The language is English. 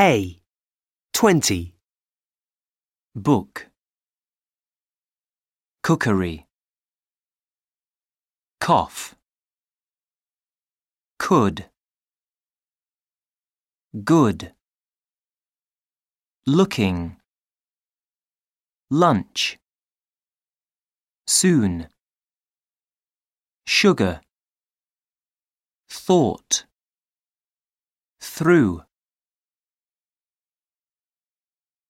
A. 20. book, cookery, cough, could, good, looking, lunch, soon, sugar, thought, through.